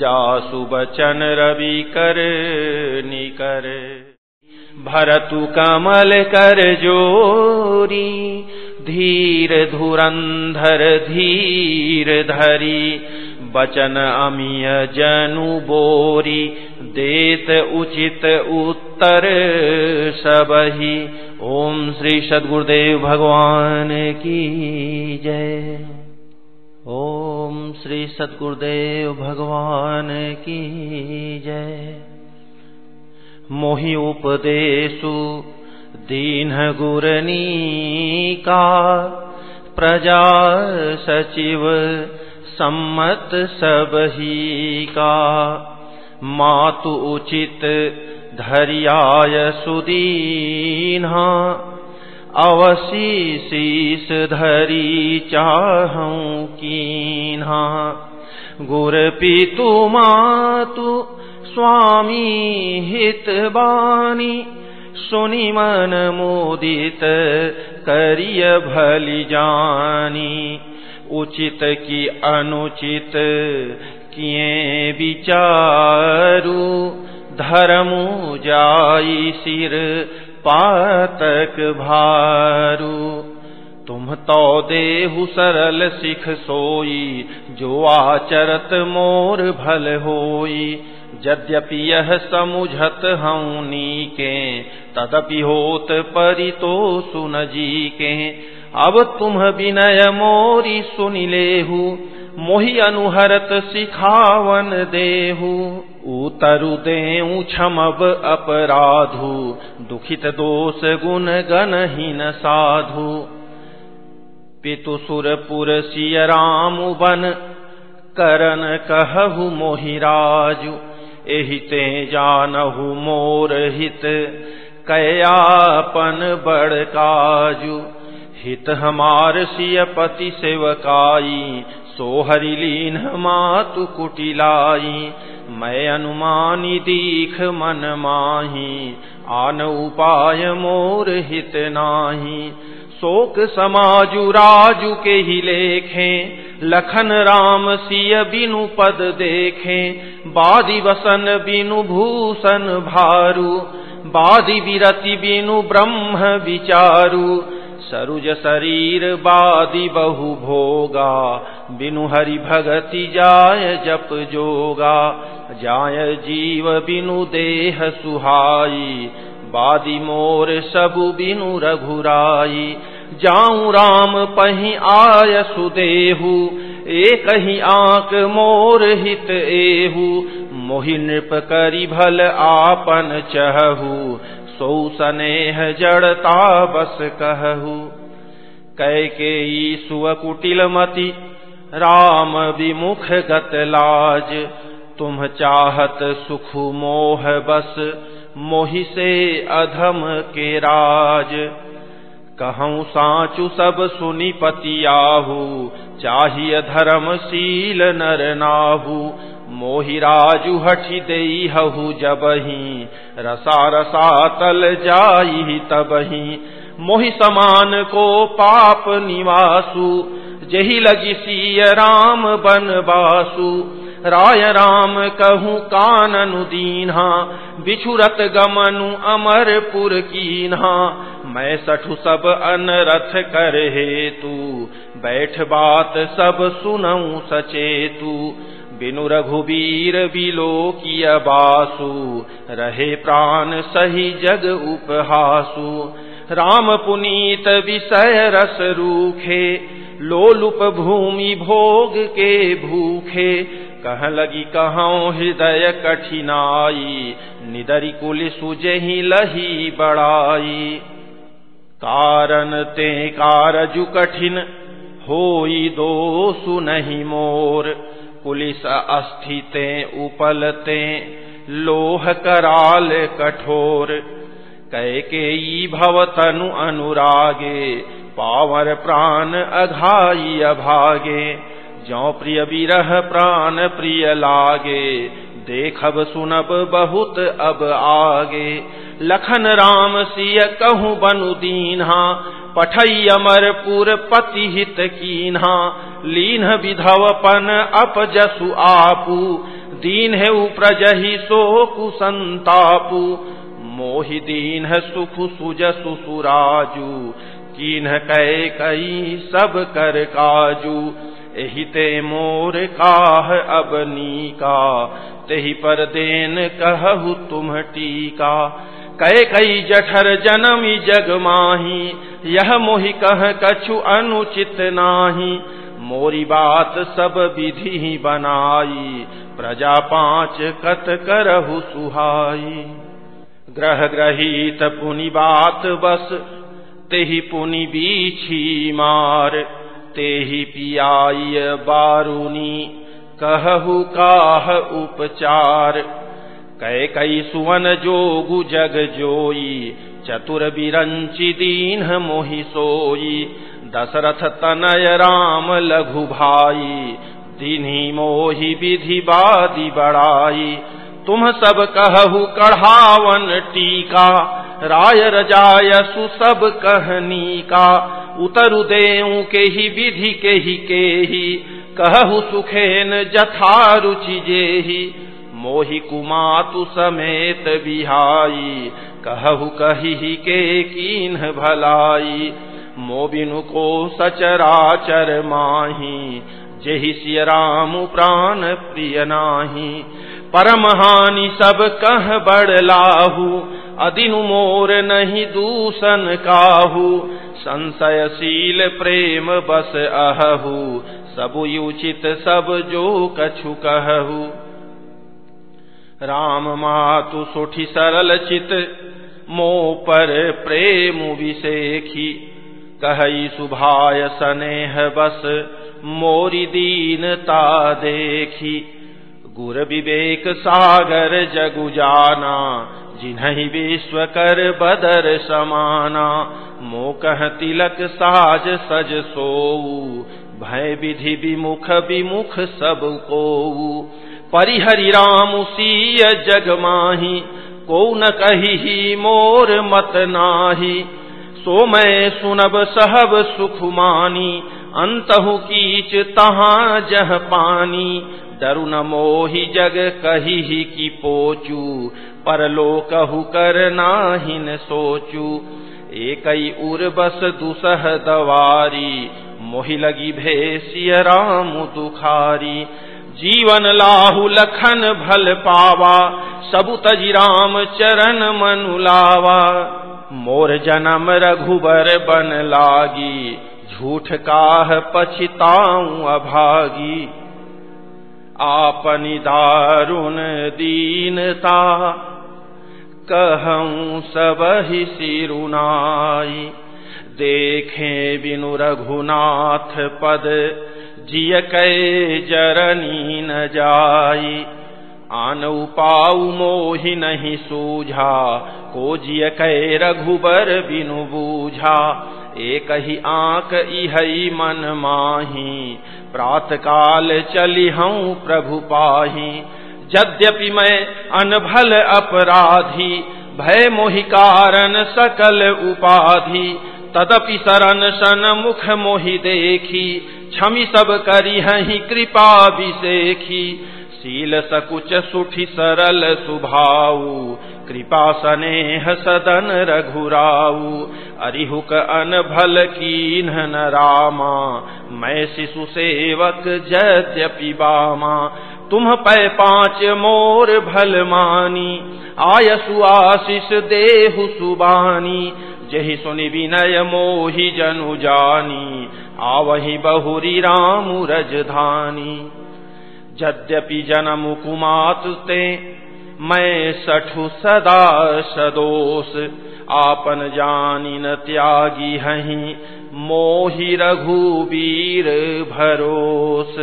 जासु बचन रवि कर निकर। भरतु कमल कर जोरी, धीर धुरंधर धीर धरी। बचन अमिय जनु बोरी, देत उचित उत्तर सबही। ओम श्री सदगुरुदेव भगवान की जय। ओम श्री सदगुरुदेव भगवान की जय। मोहि उपदेशु दीन गुरनी का प्रजा सचिव सम्मत सबही का। मातु उचित धरियाय सुदीन्हा अवसी शीस धरी चाहूँ कीन्हा। गुर पितु मातु स्वामी हित बानी। सुनि मन मोदित करिय भली जानी। उचित की अनुचित किए विचारू। धर्मु जाई सिर पातक भारू। तुम तो देहु सरल सिख सोई, जो आचरत मोर भल होई। यद्यपि यह समुझत हूँ नीके तदपि होत परि तो सुन जी के। अब तुम विनय मोरी सुनि लेहु मोहि अनुहरत सिखावन देहु, उतरु देऊ क्षमब अपराधु, दुखित दोष गुण गणहीन साधु। पितु सुरपुर सिय राम बन करन कहु मोहिराजु एहि ते जानहु मोर हित कयापन बड़ काजु। हित हमार सिय पति सेवकाई सोहरि लीन मातु कुटिलाई, मैं अनुमानी दीख मन माही, आन उपाय मोर हित नाही। शोक समाजु राजु के ही लेखे, लखन राम सिय बिनु पद देखे। बादी वसन बिनु भूषण भारू, बादी विरति बिनु ब्रह्म विचारु। सरुज शरीर बादी बहु भोगा बिनु हरि भगति जाय जप जोगा, जाय जीव बिनु देह सुहाई, बादी मोर सबु बिनु रघुराई। जाऊँ राम पही आय सुदेहु, एक ही आंक मोर हित एहु। मोहि नृप करी भल आपन चहु सौ सनेह जड़ता बस कहु कै के सुअ कुटिल मति राम विमुख गत लाज। तुम चाहत सुख मोह बस, मोहि से अधम के राज। कहूँ साचु सब सुनी पतियाहू चाहिए धर्मशील नर नाहू। मोहि राजु हठि दई हहु जबही, रसा रसा तल जाई तबही। मोहि समान को पाप निवासु जही लगी सिय राम बन बासु। राय राम कहूँ काननु दीन्हा, बिछुरत गमनु अमरपुर कीन्हा। मैं सठु सब अनरथ कर हेतु, बैठ बात सब सुनऊ सचेतु। बिनु रघुबीर बिलो किया बासु, रहे प्राण सही जग उपहासु। राम पुनीत विषय रस रूखे लोलुप भूमि भोग के भूखे। कह लगी कहाँ हृदय कठिनाई, निदरी कुल सुजही लही बड़ाई। कारण ते कारजु कठिन, होई दो सुनहि मोर। पुलिस अस्थिते उपलते लोह कराल कठोर। कह कैके भवतनु अनुरागे पावर प्राण अघाई अभागे जो प्रिय विरह प्राण प्रिय लागे, देखब सुनब बहुत अब आगे। लखन राम सिय कहूँ बनु दीन्हा, पठई अमरपुर पति हित कीन्हा। लीन विधवपन अपजसु आपू, दीन है प्रजहि सो कुसंतापु। मोहि दीन सुख सुजसु सुराजू कीन कै कई सब कर काजू, एहि ते मोर काह अब नीका। तेहि पर देन कहु तुम टीका। कै कई जठर जनमी जग माही, यह मोहि कह कछु अनुचित नाही। मोरी बात सब विधि बनाई, प्रजा पाँच कत करहु सुहाई। ग्रह ग्रहित पुनि बात बस तेहि पुनि बीछी मार, तेहि पियाय बारुनी, कहु काह उपचार। कै कई सुवन जोगु जग जोई, चतुर बिरंचि दीन मोहि सोई। दशरथ तनय राम लघु भाई, दिन्ही मोहि विधि बादी बड़ाई। तुम सब कहु कढ़ावन टीका राय रजायसु सब कहनी का, उतरु देऊ के ही विधि के ही के ही कहु सुखेन जथा रुचि जेही मोहि कुमातु समेत बिहाई, कहु कही के कीन भलाई। मोबिनु को सचराचर माही, जेहि सिय राम प्राण प्रिय नाही। परम हानि सब कह बड़ लाहू अदिनु मोर नहीं दूषण काहू। संशयशील प्रेम बस अहहू सब उचित सब जो कछु कहू। राम मातु सुठि, सरल चित। मो पर प्रेम विषेखी कही सुभाय सनेह बस, मोरी दीनता देखी। गुर विवेक सागर जगु जाना। जिन्ह विश्व कर बदर समाना, मोकह तिलक साज सज सोऊ। भय विधि विमुख विमुख सबको परिहरि राम सीय जग माही को न कही मोर मत नाही। सो मैं सुनब सहब सुख मानी अंतहु कीच तहाँ जह पानी। न मोहि जग कही की पोचू। परलो कहु कर नाहिन सोचू। एक उर बस दुसह दवारी, मोहि लगी भेसिय राम दुखारी। जीवन लाहु लखन भल पावा, सबु तजी राम चरण मनुलावा मोर जन्म रघुबर बन लागी, झूठ काह पछिताऊं अभागी। आपनी दारुण दीनता कहूँ, सब ही सिरुनाई। देखें बिनु रघुनाथ पद, जिय कै जरनी न जाई। आन उपाऊ मोहि नहीं सूझा, को जिय कै रघुबर बिनु बूझा। एक ही आंक इहई मन माही प्रात काल चली हूँ प्रभु पाही। यद्यपि मैं अनभल अपराधी, भय मोहि कारण सकल उपाधि, तदपि शरण सन मुख मोहि देखी छमि सब करी हही कृपा विशेखी। शील सकुच सुठि सरल सुभाऊ, कृपा सनेह सदन रघुराऊ। अरिहुक अन भल कीन न रामा, मैं शिशु सेवक जद्यपि बामा। तुम पै पाँच मोर भल मानी, आयसु आशीष देहु सुबानी, जही सुनि विनय मोहि जनु जानी, आवही बहुरी राम रजधानी यद्यपि जन्म कुमाते मैं सठु सदा सदोष, आपन जानी न त्यागी हही, मोहि रघुबीर भरोस।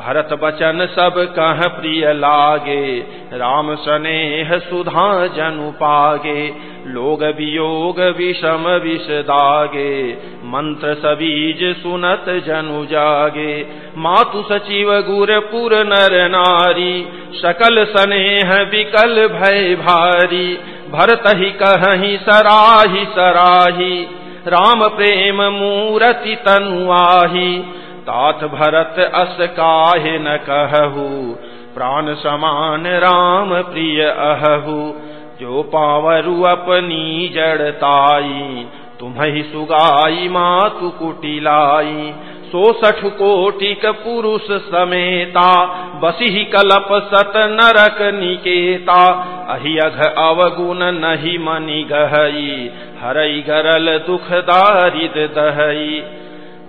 भरत बचन सब कह प्रिय लागे, राम स्नेह सुधा जनु पागे, लोग वियोग विषम विष दागे, मंत्र सबीज सुनत जनु जागे। मातु सचिव गुर पुर नर नारी, सकल स्नेह विकल भय भारी, भरत ही कही सराही सराही, राम प्रेम मूरति तनुआही तात भरत अस काहे न कहू? प्राण समान राम प्रिय अहू। जो पावरु अपनी जड़ताई तुम्हें सुगाई मातु कुटिलाई। सो सठ कोटिक पुरुष समेता बसी कलप सत नरक निकेता। अहि अघ अवगुण नहीं मनि गहई, हरई गरल दुख दारिद दहई।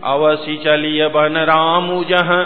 अवसि चलिय बन रामु जह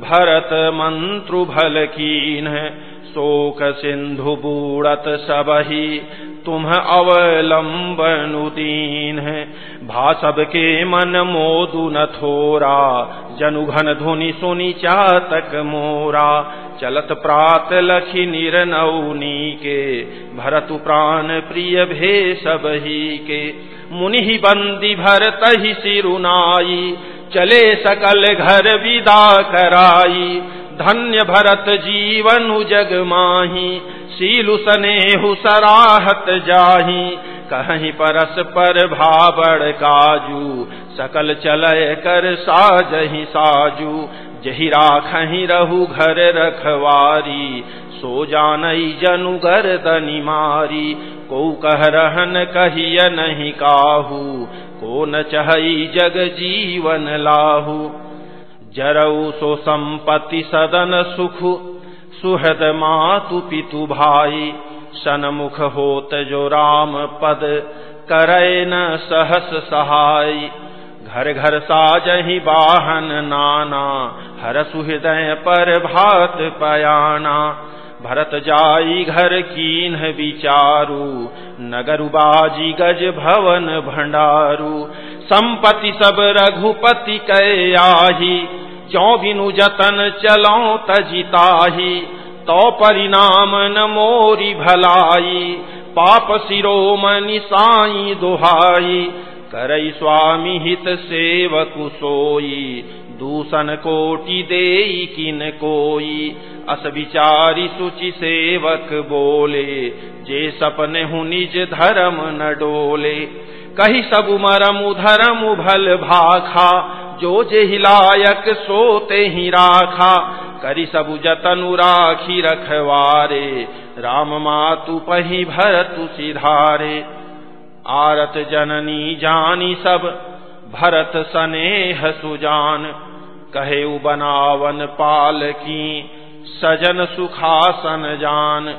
भरत मंत्रु भल कीन। शोक सिंधु बूढ़त सबही। तुम अवलंबनु दीन। है भाषब के मन मोदु न थोरा जनु घन धुनि सुनि चातक मोरा। चलत प्रात लखी निरनौनी के, भरतु प्राण प्रिय भे सबही के। मुनि बंदी भरत ही सिरुनाई, चले सकल घर विदा कराई। धन्य भरत जीवन जग माही, सीलु सनेहु सराहत जाही। कहीं परस पर भाबड़ काजू, सकल चलय कर साजही साजू। जही राखही रहू घर रखवारी, सो जानई जनु गर्दनी मारी। को कह रहन कहिय नहीं काहू, को न चहई जग जीवन लाहू। जरऊ सो संपत्ति सदन सुख, सुहद मातु पितु भाई। सनमुख होत जो राम पद करे न सहस सहाय। घर घर साजही बाहन नाना हर सुहृदय पर भात पयाना। भरत जाई घर कीन विचारू नगर बाजी गज भवन भंडारू। संपति सब रघुपति कै आही जो बिनु जतन चलो तजिताही। तो परिणाम न मोरी भलाई, पाप सिरोमणि साई दुहाई। करई स्वामी हित सेवक सोई दूषण कोटि दे किन कोई। अस विचारी सुचि सेवक बोले, जे सपने हूँ निज धर्म न डोले। कही सब मरम धर्म भल भाखा, जो जे हिलायक सोते ही राखा। करी सब जतनु राखी रखवारे। राम मातु पही भरतु सिधारे। आरत जननी जानी सब, भरत सनेह सुजान। कहे बनावन पाल की सजन सुखासन जान।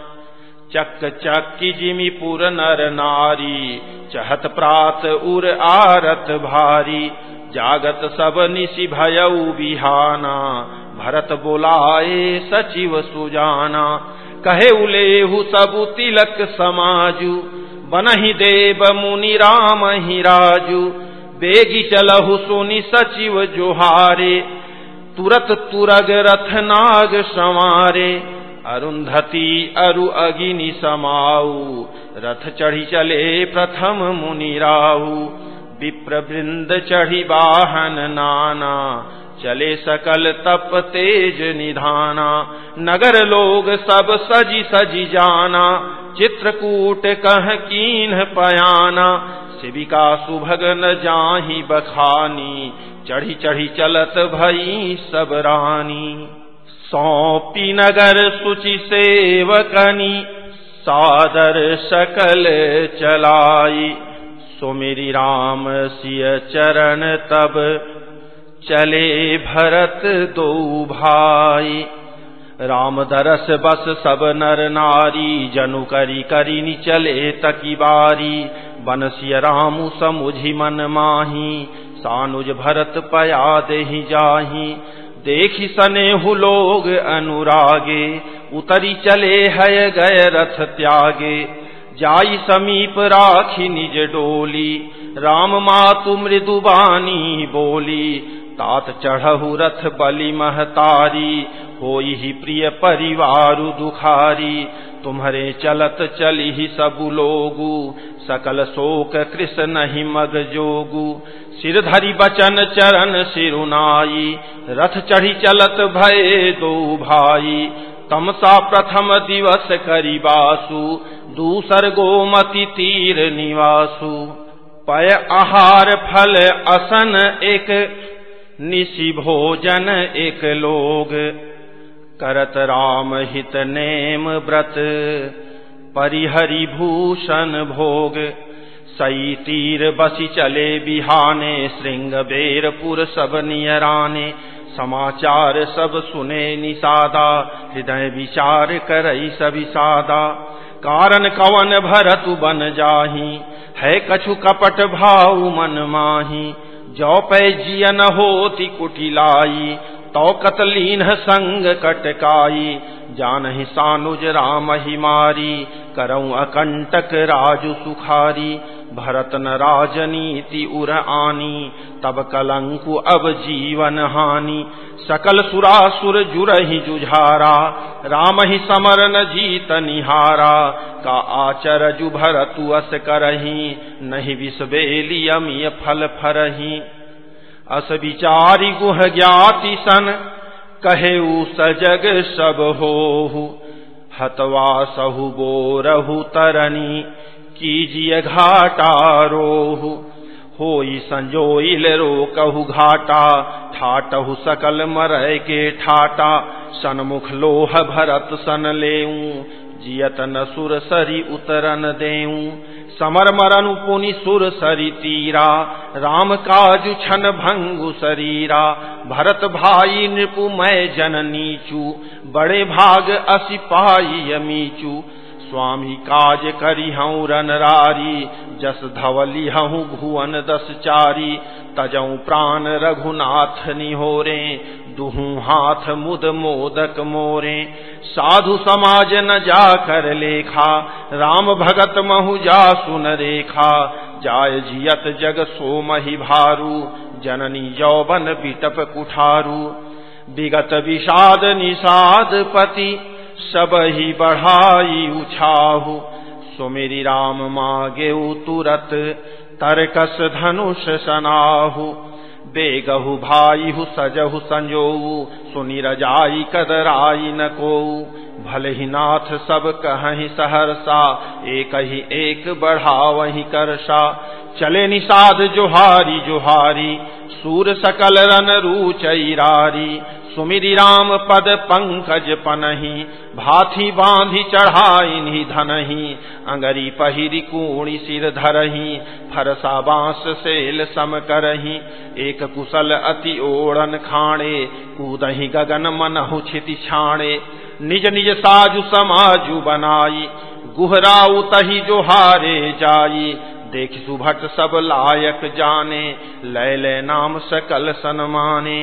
चक चक्की जिमीपुर नर नारी, चहत प्रात उर आरत भारी। जागत सब निशि भयऊ बिहाना। भरत बोलाए, सचिव सुजाना, कहे उलेहु सबु तिलक समाजु, बनहि देव मुनि राम ही राजू, बेगी चलहु सुनि सचिव जोहारे, तुरत तुरग रथ नाग संवारे, अरुंधति अरु अगिनि समाऊ, रथ चढ़ी चले प्रथम मुनि राऊ विप्र वृंद चढ़ी वाहन नाना चले सकल तप तेज निधाना। नगर लोग सब सजी सजी जाना। चित्रकूट कह कीन पयाना। शिविका सुभग न जाही बखानी। चढ़ी चढ़ी चलत भई सब रानी। सौंपी नगर सुचि सेवकनी। सादर सकल चलाई। सुमिरी राम सिय चरण तब चले भरत दो भाई। राम दरस बस सब नर नारी, जनु करी करी चले तकी बारी। बनसिय रामु समुझी मन माही, सानुज भरत पया दे जाही। देखी सने हु लोग अनुरागे, उतरी चले है गए रथ त्यागे। जाई समीप राखी निज डोली, राम मातु मृदुबानी बोली। तात चढ़हु रथ बलि महतारी हो ही प्रिय परिवारु दुखारी। तुम्हारे चलत चली ही सबु लोगु, सकल शोक कृष्ण नहीं मग जोगु। सिर धरी बचन चरण सिरुनाई रथ चढ़ी चलत भय दो भाई। तमसा प्रथम दिवस करी बासु, दूसर गोमति तीर निवासु। पय आहार फल असन एक निशि भोजन एक लोग। करत राम हित नेम व्रत, परिहरि भूषण भोग। सई तीर बसी चले बिहाने, श्रृंग बेरपुर सब नियराने। समाचार सब सुने निषादा, हृदय विचार करई सभी सादा। कारण कवन भरतु बन जाही, है कछु कपट भाऊ मन माही। जो पै जियन होती कुटिलाई तो कतलीन संग कटकाई जान सानुज राम ही मारी करऊ अकंटक राजु सुखारी। भरत न राजनीति उर आनी, तब कलंकु अब जीवन हानि। सकल सुरासुर जुरहि जुझारा, राम ही समर न जीत निहारा। का आचर जु भरतु अस करही, नहीं विषबेली अमीय फल फरही। अस विचारी गुह ज्ञाति सन कहे सजग सब हो हतवा सहु बोरहु तरनी कीजिए घाटा रोहु। होई संजोइल रो कहु घाटा। ठाटहु सकल मरय के ठाटा। सनमुख लोह भरत सन लेऊ। जियत न सुर सरी उतरन देऊ। समर मरन पुनि सुर सरी तीरा। राम काजु छन भंगु शरीरा। भरत भाई नृपु मैं जन नीचू। बड़े भाग असि पाई यमीचू स्वामी काज करी हूँ रनरारी जस धवली हूँ भुवन दस चारी तजऊ प्राण रघुनाथ निहोरे, दुहू हाथ मुद मोदक मोरे। साधु समाज न जा कर लेखा, राम भगत महु जा सुन रेखा। जाय जियत जग सो मही भारू, जननी यौवन बिटप कुठारू। विगत विषाद निषाद पति सब ही बढ़ाई उछाहु। सुमेरी राम मागे तुरत, तरकस धनुष सनाहु। बेगहु भाई हु सजहु संजो सुनि रजाई कदराई न को भले ही नाथ सब कहीं सहरसा एक ही एक बढ़ावही करसा। चले निषाद जोहारी जोहारी, सूर सकल रन रूचरारी सुमिरी राम पद पंकज पनही भाथी बांधी चढ़ाई धनही, अंगरी पहिरी कूणी सिर धरही, फरसा बाँस सेल सम करही, एक कुशल अति ओढ़न खाणे, कूदही गगन मनहु छिति छाणे। निज निज साजु समाजु बनाई गुहराऊ तही जो हारे जाई, देख सुभट सब लायक जाने लैले नाम सकल सनमाने।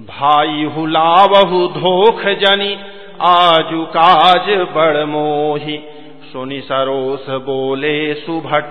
भाई हुलावहु धोख जनी आजु काज बड़ मोही। सुनि सरोस बोले, सुभट,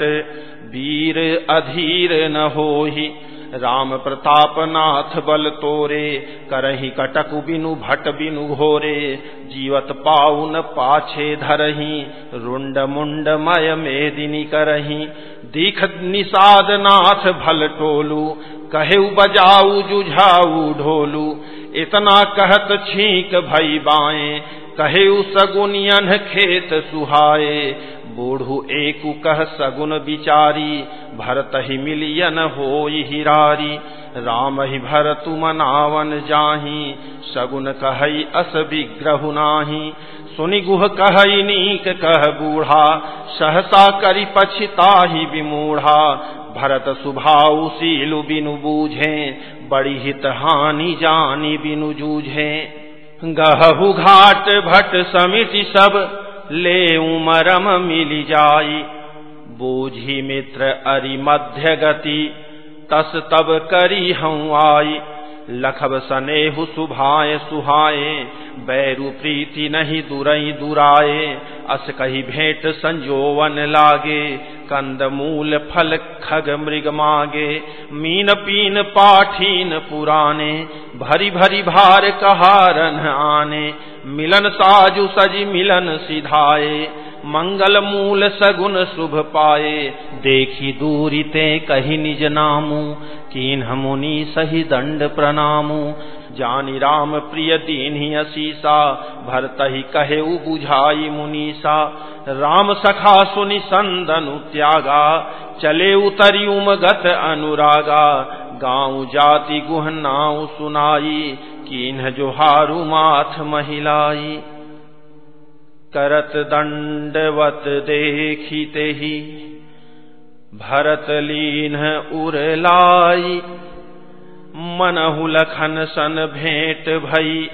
वीर अधीर न होही। राम प्रताप नाथ बल तोरे, करही कटक बिनु भट बिनु घोरे। जीवत पाउन पाछे धरही, रुंड मुंड मय मेदिनी करही। दीख निषाद नाथ भल टोलू कहे, बजाऊ, जुझाऊ ढोलू, इतना कहत छीक भई बाए, कहे सगुनियन खेत सुहाए, बूढ़ू एक कह सगुन बिचारी, भरत ही मिलियन हो हिरारी, राम ही भरत मनावन जाही, सगुन कही, अस विग्रह नाही, सुनि गुह कह नीक कह बूढ़ा, सहसा करी पछिता ही विमूढ़ा भरत सुभाऊ सीलु बिनु बूझे, बड़ी हित हानि जानी बिनु जूझे। गहु घाट भट समिति सब ले उमरम मिली जाई। बूझी मित्र अरि मध्य गति, तस तब करी हूँ आई। लखब सनेहु सुभाए सुहाए, बैरु प्रीति नहीं दुरई दुराए। अस कही भेंट संजोवन लागे कंद मूल फल खग मृग मागे मीन पीन पाठीन पुराने, भरी भरी भार कहारन आने, मिलन साजु सजी मिलन सिधाए मंगल मूल सगुन शुभ पाए, देखी दूरी ते कही निज नामू कीन मुनि सही दंड प्रणामू जानी राम प्रिय दीन ही असीसा, भरत ही कहे बुझाई मुनीसा। राम सखा सुनि संदनु त्यागा, चले उतरी उमगत अनुरागा। गाँव जाति गुह गुहनाऊ सुनाई कीन्ह जोहारू माथ महिलाई। करत दंडवत देखिते ही, भरत लीन उरलाई मनहु लखन सन भेंट भई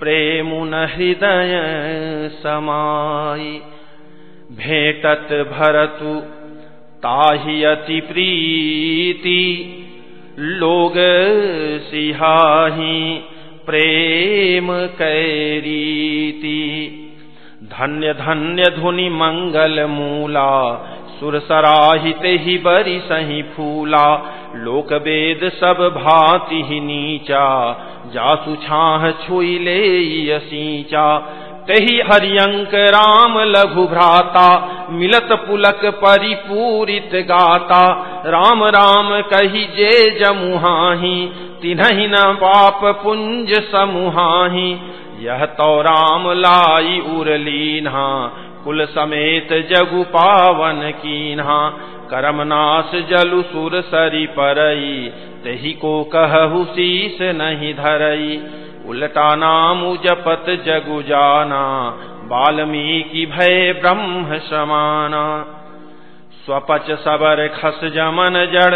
प्रेमुन हृदय समाई। भेटत भरतु, ताहि अति प्रीति, लोग सिहाही, प्रेम कैरीति धन्य धन्य धुनि मंगल मूला सुर सराहित ही बरी सही फूला लोक वेद सब भांति ही नीचा, जासु छाह छुई ले यसीचा तही हरियंक राम लघु भ्राता, मिलत पुलक परिपूरित गाता। राम राम कही जे जमुहाही तिन्हि न पाप पुंज समुहाही। यह तो राम लाई उरलीन्हा कुल समेत जगु पावन कीन्हा, करमनाश जलु सुर सरी परई, तही को कहु शीस नहीं धरई। उल्टा नाम जपत जगु जाना वाल्मीकि भय ब्रह्म समाना। स्वपच सबर खस जमन जड़,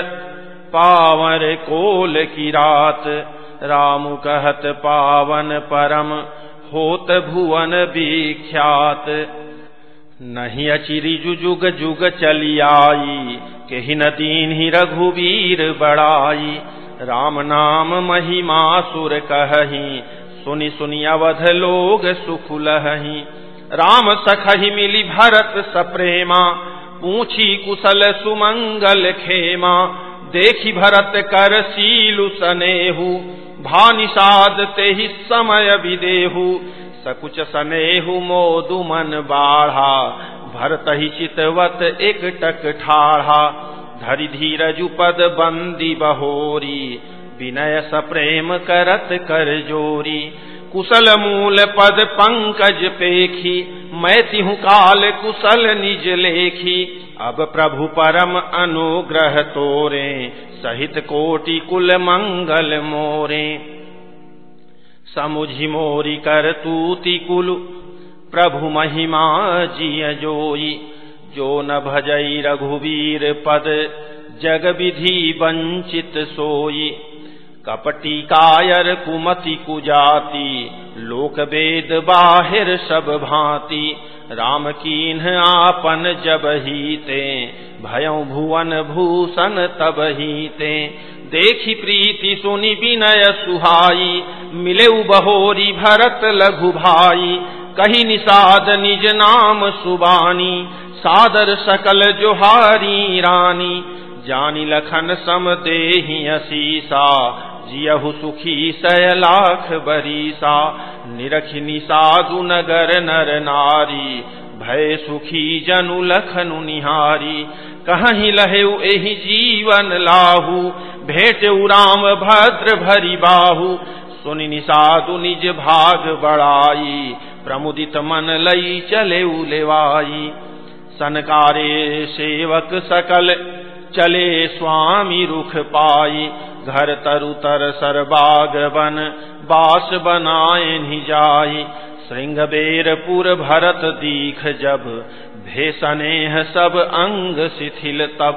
पावर कोल की रात। राम कहत पावन परम, होत भुवन विख्यात। नहीं अचिरी जुग जुग चली आई के न दीन ही रघुवीर बड़ाई। राम नाम महिमा सुर कही सुनी सुनी अवध लोग सुख लही राम सखही मिली भरत सप्रेमा, पूछी कुशल सुमंगल खेमा। देखी भरत कर सीलु सनेहु भानिषाद ते समय विदेहु। सकुच सनेहु मोदु मन बाढ़ा। भरत ही चितवत एक टक ठाढ़ा। धरि धीरजु पद बंदी बहोरी। विनय स प्रेम करत कर जोरी। कुशल मूल पद पंकज पेखी। मैं तिहु काल कुशल निज लेखी। अब प्रभु परम अनुग्रह तोरे। सहित कोटि कुल मंगल मोरे। समुझि मोरी कर तूति कुल प्रभु महिमा जिय जोई जो न भजई रघुवीर पद जग विधि वंचित सोई। कपटी कायर कुमति कुजाति लोक वेद बाहिर सब भांति। राम कीन्ह आपन जब हीते, भयं भुवन भूषण तब हीते। देखी प्रीति सुनि विनय सुहाई, मिले बहोरी भरत लघु भाई। कही निषाद निज नाम सुबानी, सादर सकल जोहारी रानी। जानी लखन सम देही असीसा, जियहु सुखी सय लाख बरीसा। निरखि निसादु नगर नर नारी, भय सुखी जनु लखनु निहारी। कहीं लहेउ एहि जीवन लाहू भेट राम भद्र भरी बाहू। सुनि निसादु निज भाग बड़ाई प्रमुदित मन लई चले उलेवाई सनकारे सेवक सकल चले स्वामी रुख पाई। घर तरु तर सरबाग बन बास बनाए नि जाई। श्रृंग बेरपुर भरत दीख जब, भेसनेह सब अंग शिथिल तब।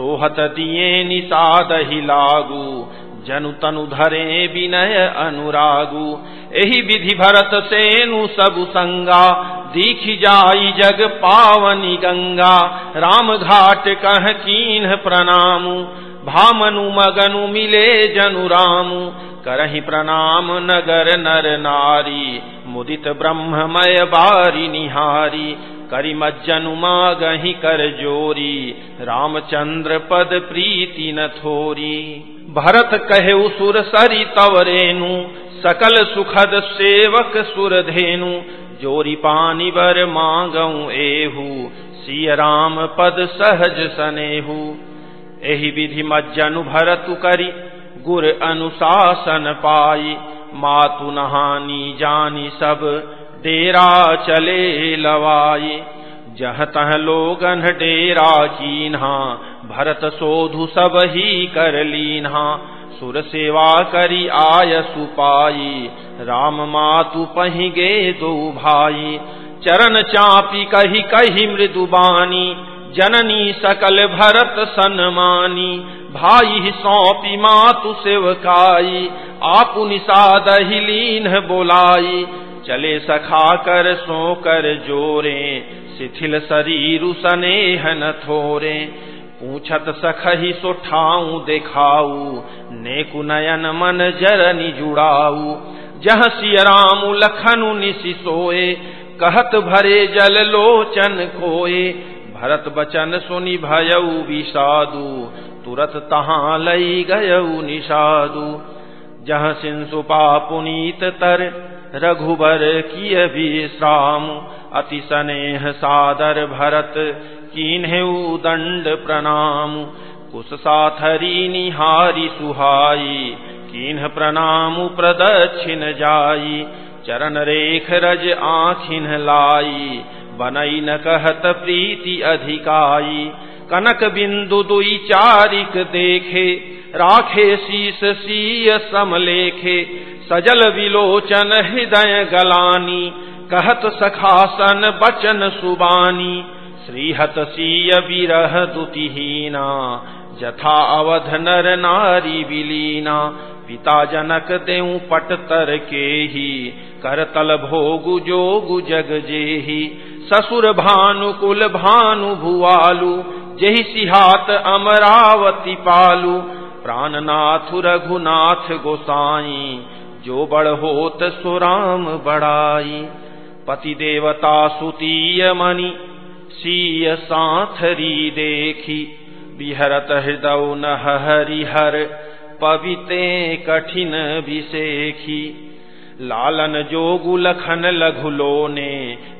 सोहत दिए निषाद ही लागू, जनु तनु धरे विनय अनुरागु। एहि विधि भरत सेनु सब संगा, दीखी जाई जग पावनी गंगा। राम घाट कह कीन प्रणामु, भामनु मगनु मिले जनु रामु। करहि प्रणाम नगर नर नारी, मुदित ब्रह्ममय बारी निहारी। करी मज्जनु मागही कर जोरी। रामचंद्र पद प्रीति न थोरी। भरत कहे सुर सरी तवरेनु सकल सुखद सेवक सुर धेनु। जोरी पानी बर मांगऊ एहू। सिय राम पद सहज सनेहू। एहि विधि मज्जनु भरतु करी। गुर अनुशासन पाई मातु नहानी जानी सब। डेरा चले लवाई जह तह लोगन डेरा कीन्हा भरत सोधु सब ही कर लीन्हा। सुर सेवा करी आय सुपाई राम मातु पही गे दो भाई चरण चापी कही कही मृदु बानी, जननी सकल भरत सनमानी भाई सौंपी मातु सेवकाई आपु निषाद ही लीन बोलाई चले सखा कर सो कर जोरे, शिथिल शरीर सनेह न थोरे। पूछत सखही सो ठाऊ देखाऊ, नेकु नयन मन जरनि जुड़ाऊ। जह सिय राम लखनु निशि सोए, कहत भरे जल लोचन कोए भरत बचन सुनि भयऊ विषादु, तुरत तहाँ लई गयऊ निषादु। जह सिंसुपा पुनीत तर रघुबर किय विश्राम। अति स्नेह सादर भरत कीन्हेऊ दंड प्रणाम। कुश साथरी निहारी सुहाई, कीन्ह प्रणाम प्रदक्षिण जाई। चरण रेख रज आखिन लाई, बनई न कहत प्रीति अधिकाई। कनक बिंदु दुई चारिक देखे राखे शीस सीय समलेखे, सजल विलोचन हृदय गलानी, कहत सखासन बचन सुबानी। श्रीहत सीय विरह दुतिहीना, जथा अवध नर नारी विलीना। पिता जनक देऊ पट तर के ही कर तल भोगु जोगु जग जेही। ससुर भानु कुल भानु भुआलु, जही सिहात अमरावती पालू। प्राणनाथ रघुनाथ गोसाई, जो बड़ होत सुराम बड़ाई। पति देवता सुतीय मणि, सीय साथरी देखी। बिहरत हृदय न हरिहर, पविते कठिन विशेखी। लालन जोगु लखन लघुलो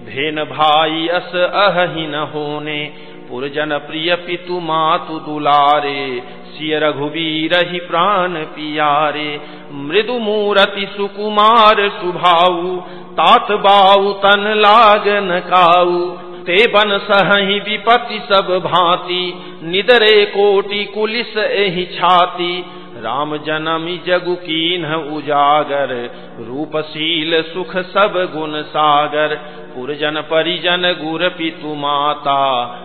भेन भाई अस अहिन होने। पुरजन प्रिय पितु मातु दुलारे, सिय रघुवीर ही प्राण पियारे। मृदु मूरति सुकुमार सुभाऊ, तात बाऊ तन लागन काऊ। ते बन सहि विपति सब भांति, निदरे कोटि कुलिस एहि छाती। राम जनमी जगु कीन उजागर, रूपशील सुख सब गुण सागर। पुरजन परिजन गुर पितु माता,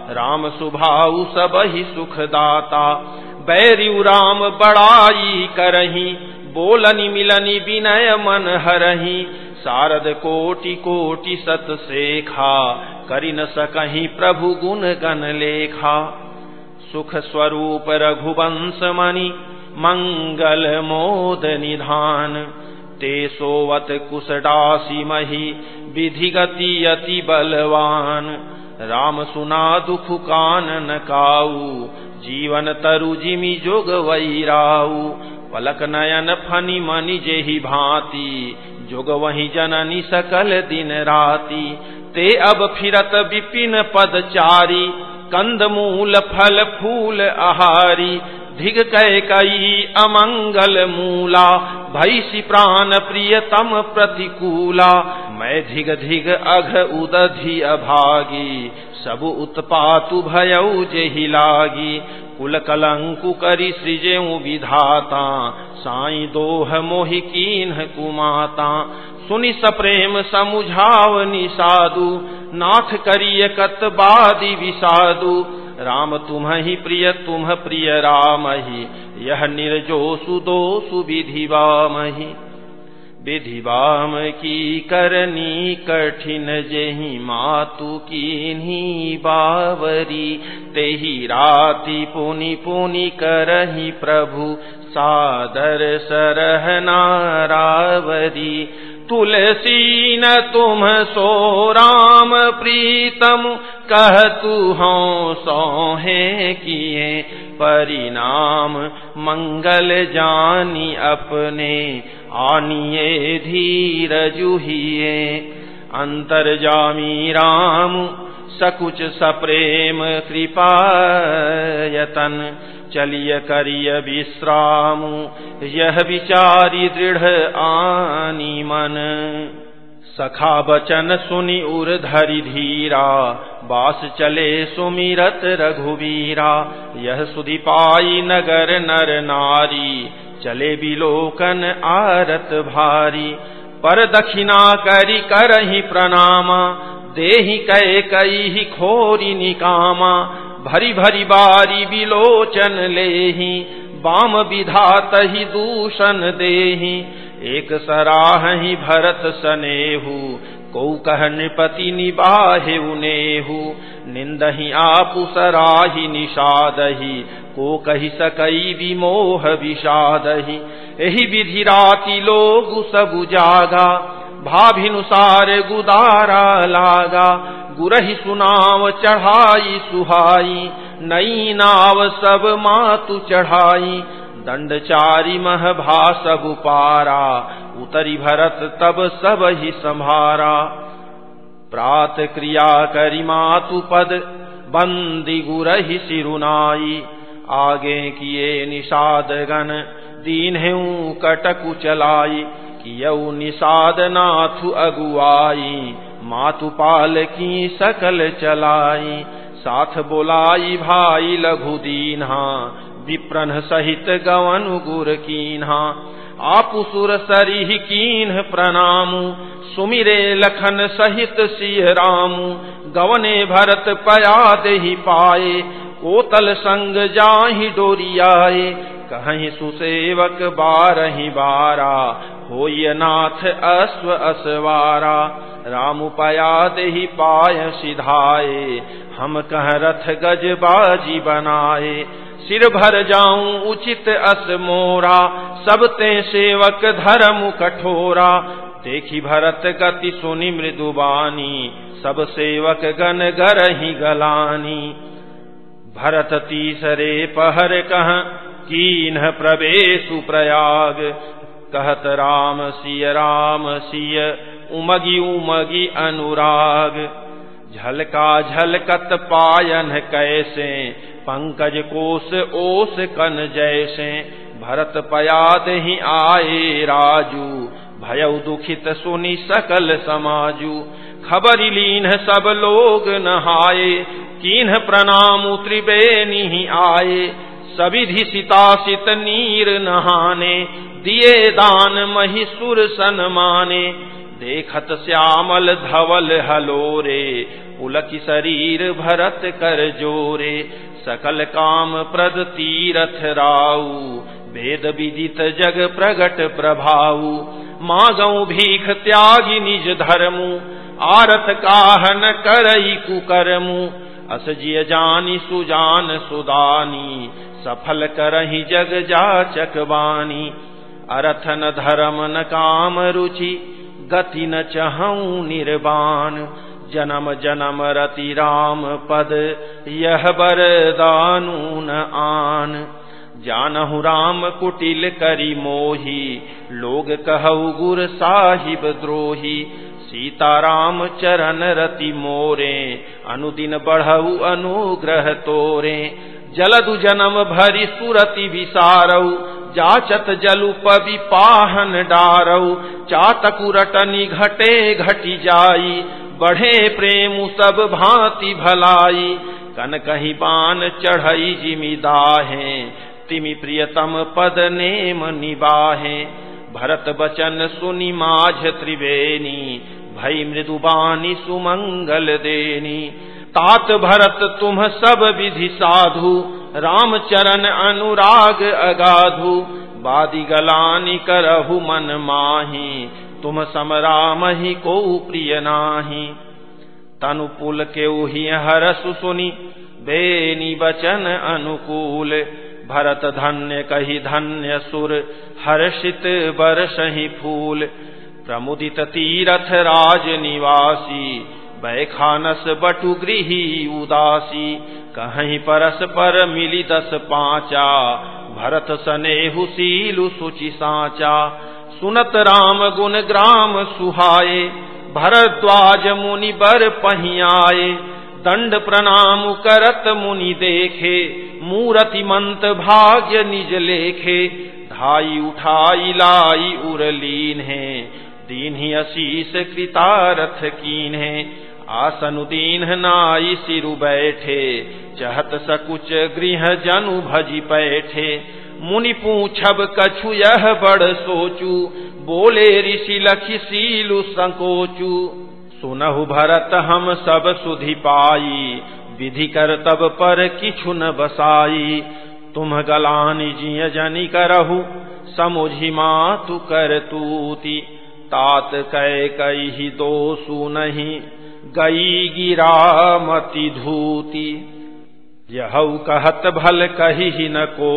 राम सुभाऊ सब ही सुखदाता। बैरियु राम बड़ाई करही, बोलनी मिलनी विनय मन हरही। शारद कोटि कोटि सत सेखा करि न सकही प्रभु गुण गण लेखा। सुख स्वरूप रघुवंश मणि मंगल मोद निधान ते सोवत कुशडासी मही विधि गति अति बलवान। राम सुना दुख कान न काऊ, जीवन तरु जिमि जोग वैराऊ। पलक नयन फनी मनि जेहि भांति, जोग वही जननी सकल दिन राती। ते अब फिरत विपिन पद चारी कंद मूल फल फूल आहारी। धिग कह कई अमंगल मूला, भैसी प्राण प्रियतम प्रतिकूला। मैं धिग धिग अघ उदधि अभागी, सब उत्पातु भयऊ जेहि लागी। कुल कलंकु करी सृजेऊ विधाता, साई दोह मोहि कीन कुमाता। सुनि सप्रेम समुझावनी साधु, नाथ करिय कत बादी विसाधु राम तुम ही प्रिय तुम प्रिय राम ही यह निर्जो सुदो सुविधि वामही विधि वाम की करनी कठिन जही मातु की बावरी। तेही राति पुनि पुनि करही प्रभु, सादर सरहना रावरी तुलसी न तुम सो राम प्रीतम, कह तू हो सोहे किए परिणाम, मंगल जानी अपने आनिए धीर जुहिए अंतर जामी राम, सकुच सप्रेम कृपा यतन चलिय करिय विश्राम, यह विचारी दृढ़ आनी मन। सखा बचन सुनि उर धरि धीरा, बास चले सुमिरत रघुवीरा। यह सुधि पाई नगर नर नारी, चले बिलोकन आरत भारी। पर दक्षिणा करी करही प्रणामा, देही कै कई ही खोरी निकामा। भरी भरी बारी बिलोचन लेही, बाम विधात ही दूषण देही। एक सराह ही भरत सनेहू को कह नृपति निबाहे उनेहू निंदही आपु सराही निषादही को कही सकई विमोह विषादही। यही विधि राति लोग सब जागा भाभिनुसार गुदारा लागा। गुरही सुनाव चढ़ाई सुहाई, नई नाव सब मातु चढ़ाई। दंडचारी मह भासब पारा, उतरी भरत तब सब ही संभारा। प्रात क्रिया करी मातु पद, बंदी गुरही सिरुनाई। आगे किए निषाद गण दीन कटकु चलाई। कियऊ निषाद नाथु अगुआई। मातुपाल की सकल चलाई, साथ बोलाई भाई लघु दीन्हा, विप्रन सहित गवन गुर कीन्हा। आपु सुर सरिह कीन्ह प्रणामु, सुमिरे लखन सहित सिय रामु। गवने भरत पयाद ही पाए, कोतल संग जाहि डोरियाए। कहीं सुसेवक बारही बारा हो नाथ अश्व असवारा, राम पयाद ही पाय सिधाए हम कह रथ गज बाजी बनाए सिर भर जाऊँ उचित अस मोरा, सब ते सेवक धर्म कठोरा। देखी भरत गति सुनि मृदुबानी सब सेवक गण गर ही गलानी। भरत तीसरे पहर कह कीन प्रवेशु प्रयाग कहत राम, सिय राम, सिय, उमगी उमगी अनुराग। झलका झलकत पायन कैसे, पंकज कोस ओस कन जैसे। भरत पयाद ही आए राजू, भय दुखित सुनि सकल समाजू। खबर लीन सब लोग नहाए, कीन्ह प्रणाम त्रिवेणी आए। सविधि सीतासित नीर नहाने दिए दान महिसुर सन माने। देखत श्यामल धवल हलोरे, पुलक शरीर भरत कर जोरे। सकल काम प्रद तीरथ राऊ वेद विदित जग प्रगट प्रभाऊ मागऊ भीख त्यागी निज धर्मु, आरत काहन करई कुकर्मु। असजिय जानी सुजान सुदानी, सफल करही जग जाचक बानी। अरथ न धर्म न काम रुचि, गति न चहऊ निर्वाण। जन्म जन्म रति राम पद, यह बरदानु न आन। जानहु राम कुटिल करी मोही, लोग कहु गुर साहिब द्रोही। सीता राम चरण रति मोरे, अनुदिन बढ़ऊ अनुग्रह तोरे। जलदु जन्म भरी सुरति विसारऊ जाचत जलु पवि पाहन डारऊ चातकु रटनी घटे घटी जाई, बढ़े प्रेम सब भांति भलाई। कन कही बान चढ़ई जिमिदाहे तिमि प्रियतम पद नेम निबाहे। भरत बचन सुनि माझ त्रिवेणी, भई मृदुबानी सुमंगल देनी। तात भरत तुम सब विधि साधु राम चरण अनुराग अगाधु, बादी गलानी करहु मन माही, तुम समराम ही को प्रिय नाही। तनु पुल के उही हरस सुनी बेनी बचन अनुकूल। भरत धन्य कही धन्य सुर, हर्षित बरसही फूल। प्रमुदित तीरथ राज निवासी बैखानस बटु गृही उदासी। कहीं परस पर मिली दस पाचा। भरत सनेहु सीलु सुचि साचा। सुनत राम गुण ग्राम सुहाए। भरद्वाज मुनि बर पहियाए। दंड प्रणाम करत मुनि देखे। मूरति मंत भाग्य निज लेखे। धाई उठाई लाई उरलीन है दीन ही अशीष कृतारथ कीन है आसन दीन नाई सिरु बैठे, चहत सकुच गृह जनु भजी बैठे मुनि पूछब, कछु यह बड़ सोचू, बोले ऋषि लखी सीलु संकोचू। सुनहु भरत, हम सब सुधि पाई, विधि कर तब पर किछु न बसाई। तुम गलानी जिय जनि करहु, समुझी तु कर तूती। तात कै कही दोसु नहीं। गई गिरा मति धूती यह कहत भल कही न को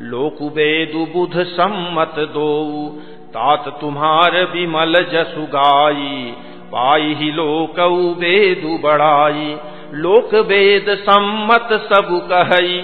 लोक वेदु बुध सम्मत दो तात तुम्हार विमल जसु गाई पाई ही लोक वेदु बड़ाई। लोक वेद सम्मत सब कहई,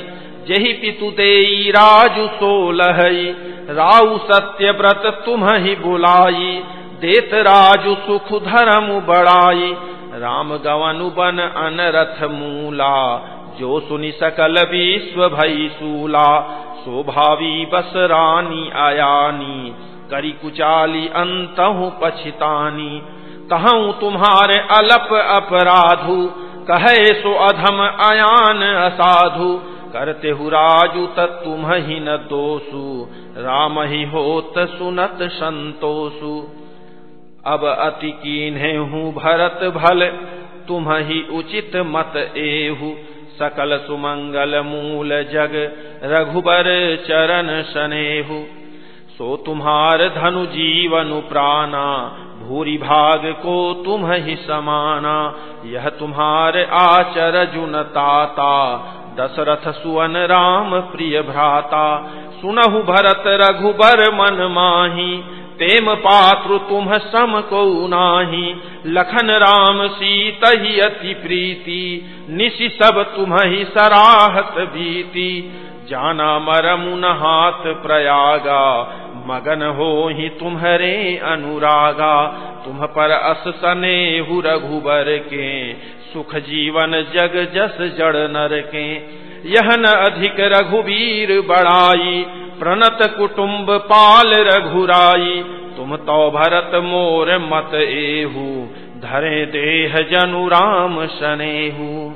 जही पितु देई राजु सोलहई। राउ सत्य व्रत तुम ही बुलाई। देत राजु सुख धर्म बड़ाई। राम गवनु बन अनरथ मूला। जो सुनि सकल विश्व भई सूला। स्वभावी बस रानी आयानी। करी कुचाली अंतहु पछितानी। कहूँ तुम्हारे अलप अपराधु। कहे सो अधम अयान असाधु। करते हु राजू ही न दोषु। राम ही होत सुनत संतोषु। अब अति कीन्हे हूँ भरत भल तुम ही उचित मत एहु। सकल सुमंगल मूल जग, रघुबर चरण सनेहु सो तुम्हार धनु जीवन प्राणा, भूरी भाग को तुम ही समाना। यह तुम्हारे आचर जुन ताता, दशरथ सुवन राम प्रिय भ्राता। सुनहु भरत रघुबर मन माही प्रेम पात्र तुम सम को नाही। लखन राम सीत ही अति प्रीति, निशि सब तुम ही सराहत भीति। जाना मरमुन हाथ प्रयागा, मगन हो ही तुम्हारे अनुरागा। तुम पर अस सने हु रघुबर के, सुख जीवन जग जस जड़ नर के। यह न अधिक रघुवीर बड़ाई प्रणत कुटुम्ब पाल रघुराई। तुम तो भरत मोर मत एहू, धरे देह जनु राम सनेहू।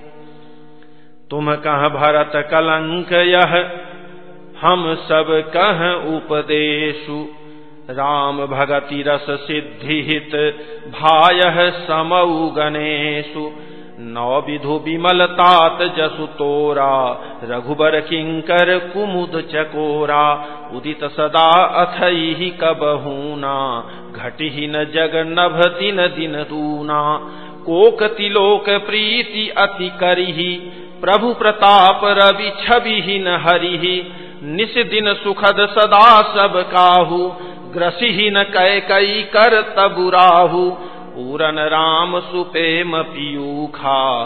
तुम कह भरत कलंक यह, हम सब कह उपदेशु। राम भगति रस सिद्धि हित भाय समऊ गणेशु। नौ विधु विमल तात जसु तोरा रघुबर किंकर कुमुद चकोरा, उदित सदा अथई कबहूना घटी न जग नभ दिन दिन दूना कोक तिलोक प्रीति अति करिही, प्रभु प्रताप रवि छवि न हरिही निस दिन सुखद सदा सब काहू ग्रसी न कै कई कर तबुराहू पूरन राम सुपेम पीयूखा।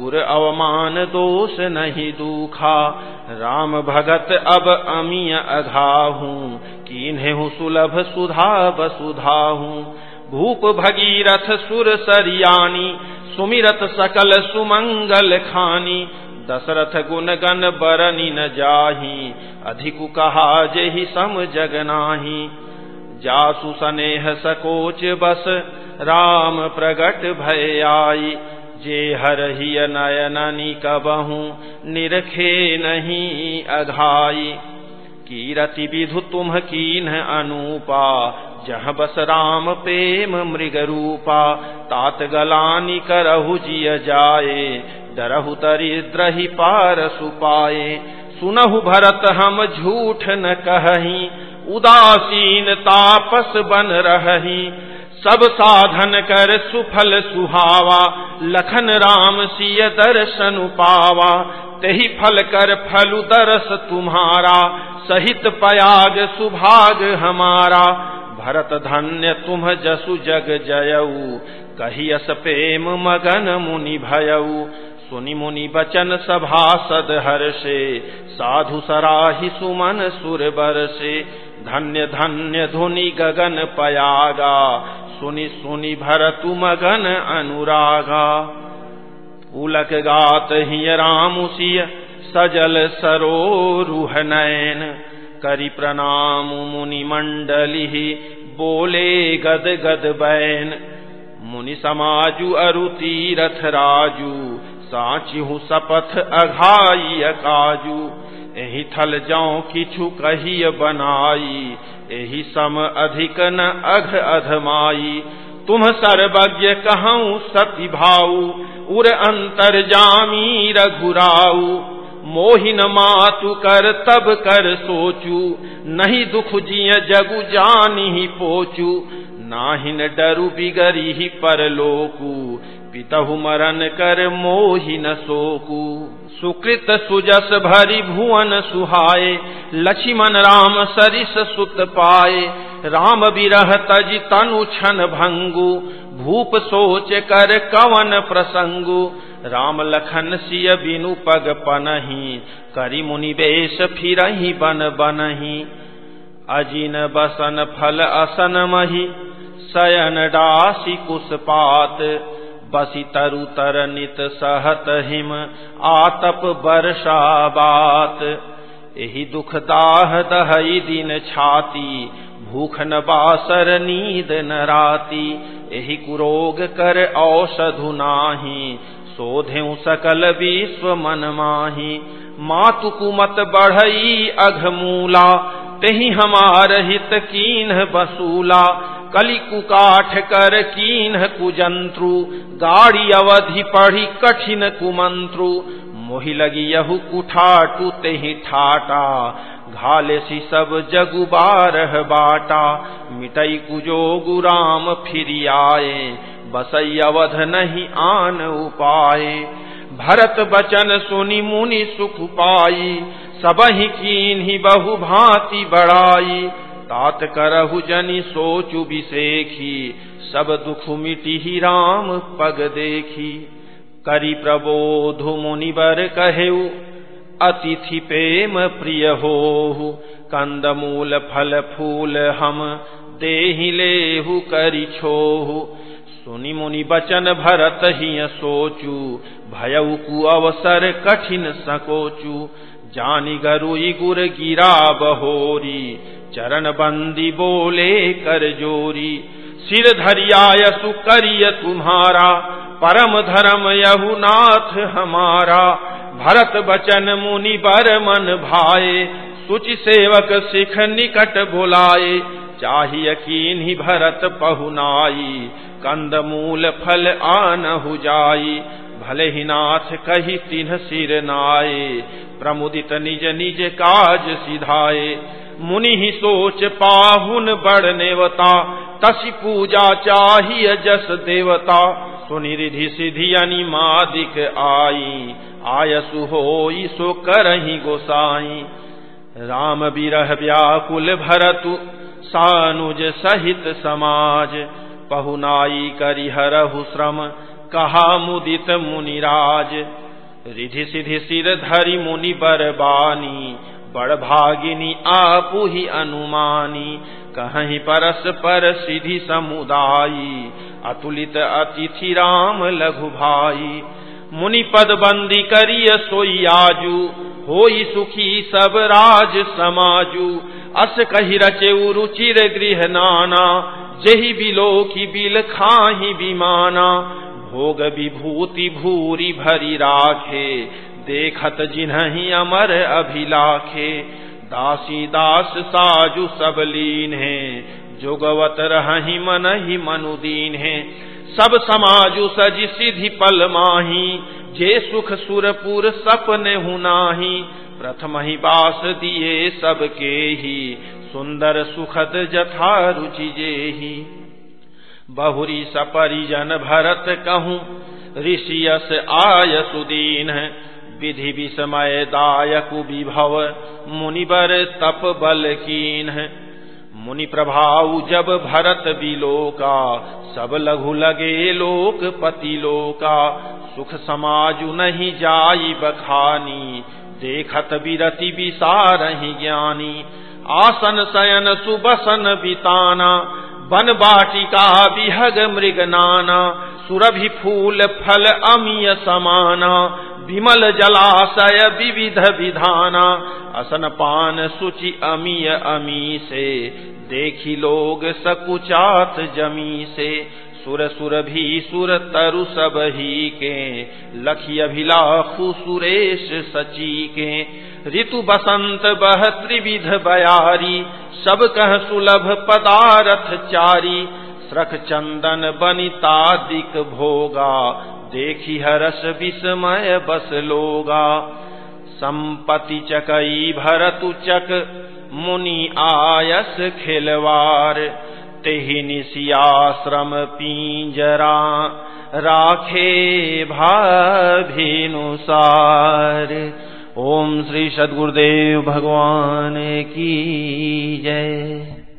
गुर अवमान दोष नहीं दूखा। राम भगत अब अमीय अघाहू। कीन्हे सुलभ सुधा बसुधाहू भूप भगीरथ सुर सरियानी। सुमिरत सकल सुमंगल खानी। दशरथ गुण गण बरनी न जाही। अधिकु कहा जही सम जगनाही जासु सनेह सकोच बस, राम प्रगट भय आई। जे हर ही नयननी कबहू निरखे नहीं अघाई। कीरति विधु तुम कीन अनुपा, जह बस राम प्रेम मृग रूपा। तात गलानी करहु जिय जाए, डरहु तरिद्रहि पार सुपाए। सुनहु भरत हम झूठ न कही उदासीन तापस बन रही सब साधन कर सुफल सुहावा। लखन राम सिय दर्शन पावा। तही फल कर फल दरस तुम्हारा। सहित पयाग सुभाग हमारा। भरत धन्य तुम जसु जग जयऊ। कहियस प्रेम मगन मुनि भयऊ। सुनि मुनि बचन सभा सद हर्षे साधु सराहि सुमन सुर बरसे। धन्य धन्य धुनि गगन पयागा, सुनि सुनि भरतु मगन अनुरागा। पुलक गात ही रामुसिय सजल सरोरुह नयन। करि प्रणाम मुनि मंडली, बोले गद गद बैन। मुनि समाजु अरु तीरथ राजू, साचिहु सपथ अघाई काजू एहि थल जाऊँ किछु कहिय बनाई, एहि सम अधिक न अघ अधमाई। तुम सर्वज्ञ कहूँ सती भाऊ, उर अंतर जामी रघुराऊ। मोहिन मातु कर तब कर सोचू, नहीं दुख जिय जगु जान पोचू। नाहिन डरु बिगरी ही पर लोकू पितहु मरन कर मोहिन सोकू। सुकृत सुजस भरि भुवन सुहाए, लक्ष्मण राम सरिस सुत पाए। राम विरह तज तनु छन भंगु, भूप सोच कर कवन प्रसंगु। राम लखन सिय बिनु पग पनही, करी मुनि बेश फिर बन बनही। अजिन बसन फल असन मही, शयन डासी कुसपात। बसी तरु तर नित सहत हिम आतप वर्षा बात एहि दुख दाह दहई दिन छाती, भूख न बासर नींद न राती। एहि कुरोग कर औषधु नाही, सोधे सकल विश्व मन माही। मातु कुमत बढ़ई अघमूला, तही हमार हित कीन बसूला। कली कुकाठ कर कीन कुजंत्रु, गाड़ी अवधि पढ़ी कठिन कुमंत्रु। मोहि लगी यहु कुठाटु तेहि ठाटा, घाले सी सब जगु बारह बाटा। मिटई कुजो गुराम फिर आए, बसई अवध नहीं आन उपाय भरत बचन सुनि मुनि सुख पाई सब ही कीन ही बहु भांति बढ़ाई। तात करहु जनि सोचु बिसेखी, सब दुख मिटी ही राम पग देखी। करी प्रबोध मुनिबर कहेऊ अतिथि प्रेम प्रिय हो कंद मूल फल फूल हम दे लेहु करी छोहु। सुनि मुनि बचन भरत ही सोचू भयऊ कु अवसर कठिन सकोचू। जानी गरुई गुर गिरा बहोरी चरण बंदी बोले कर जोरी। सिर धरियाय सुकरिय तुम्हारा। परम धर्म यहु नाथ हमारा। भरत बचन मुनि बर मन भाए। सुचि सेवक सिख निकट बुलाए। चाहिए ही भरत पहुनाई कंद मूल फल आन हो जाई। भले ही नाथ कही तिन्ह सिर नाये प्रमुदित निज निज काज सिधाए। मुनि ही सोच पाहुन बड़ नेवता, तसी पूजा चाहिए जस देवता। सुनिधि सिधि अनिमादिक आई, आयसु हो सो करही गोसाई। राम बिरह व्याकुल भरतु, सानुज सहित समाज। पहुनाई करिहरहु श्रम, कहा मुदित मुनिराज। रिधि सिधि सिर धरि मुनि बरबानी बड़ भागिनी आपु ही अनुमानी कहीं परस पर सिधि समुदायी, अतुलित अतिथि राम लघु भाई। मुनि पद बंदी करिय सोई आजू, होई सुखी सब राज समाजू। अस कही रचे रुचिर गृह नाना, जही बिलो की बिल खाही बिमाना। भोग विभूति भूरी भरी राखे देखत जिन्ह अमर अभिलाखे। दासी दास साजु सब लीन है, जोगवत रही मन ही मनुदीन है। सब समाजु सज सिधि पल माही, जे सुख सुरपुर सपने हुनाही प्रथम ही बास दिए सबके ही, सुंदर सुखद जथा रुचि जे ही। बहुरी सपरिजन भरत कहूँ ऋषियस आय सुदीन विधि विषमय दायक विभव मुनिबर तप बल है मुनि प्रभाव जब भरत बिलोका सब लघु लगे लोक पति लोका। सुख समाजु नहीं जाई बखानी, देखत बिरति विसारही ज्ञानी। आसन शयन सुबसन बिताना बन बाटिका विहग मृग नाना, सुरभि फूल फल अमीय समाना, विमल जलाशय विविध विधाना। असन पान सुचि अमीय अमी से देखी लोग सकुचात जमी से सुर सुर भी सुर तरु सब ही के लखी अभिलाखु सुरेश सची के ऋतु बसंत, बह त्रिविध बयारी, सब कह सुलभ पदारथ चारी। श्रख चंदन बनिता दिक भोगा, देखी हरस विस्मय बस लोगा। संपति चकई भरतु चक, मुनि आयस खिलवार। तेहि निशियाश्रम पींजरा, राखे भाभिनुसार। ओम श्री सदगुरुदेव भगवान की जय।